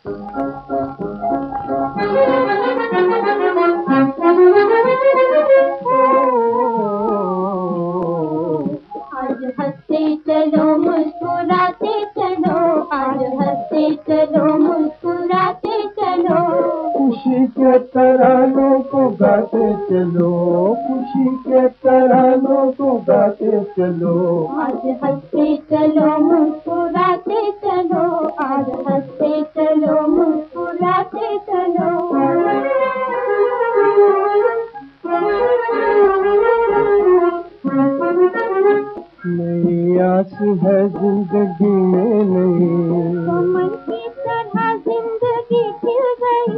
आज हंसते चलो मुस्कुराते चलो। आज हंसते चलो मुस्कुराते चलो। खुशी के तरानों को गाते चलो। खुशी के तरानों को गाते चलो। आज हंसते चलो मुस्कुराते नई आस है ज़िंदगी में नहीं। की तरह ज़िंदगी खिल गई।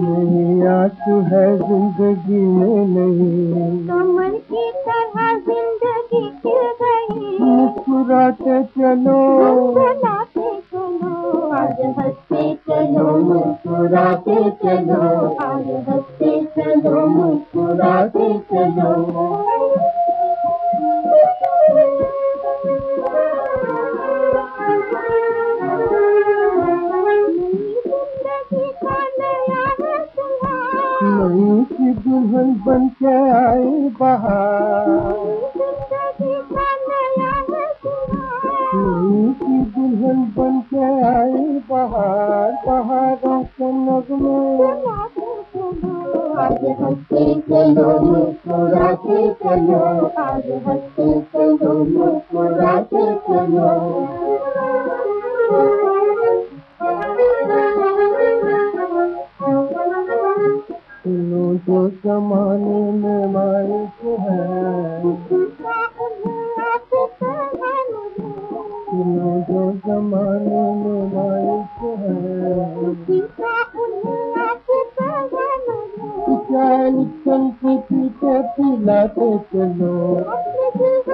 नई आस है ज़िंदगी में नहीं। कमल की तरह ज़िंदगी खिल गई। मुस्कुराते चलो। मुस्कुराते चलो। आज हँसते चलो मुस्कुराते चलो। आज हँसते चलो मुस्कुराते चलो। नई सी दुल्हन बन के आई बाहर का दुल्हन बन के आई बाहर बहारों के नगमे आज हंसते चलो मुस्कुराते चलो आज हंसते चलो मुस्कुराते चलो चलो जो जमाने में माइक है। चलो जो जमाने में माइक है। चाय लिखन के पीछे पिलाते चलो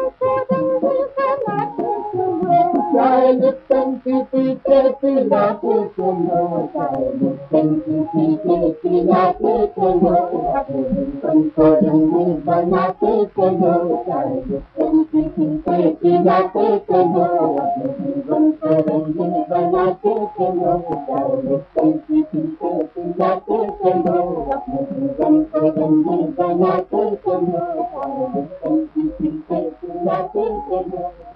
चाहे लिप्टन की पीते पिलाते चलो अपने जीवन को रंगीन बनाते चलो चाहे लिप्टन की पीते पिलाते चलो अपने जीवन को रंगीन बनाते चलो चाहे लिप्टन की पीते पिलाते चलो अपने जीवन को रंगीन बनाते चलो चाहे लिप्टन की पीते पिलाते चलो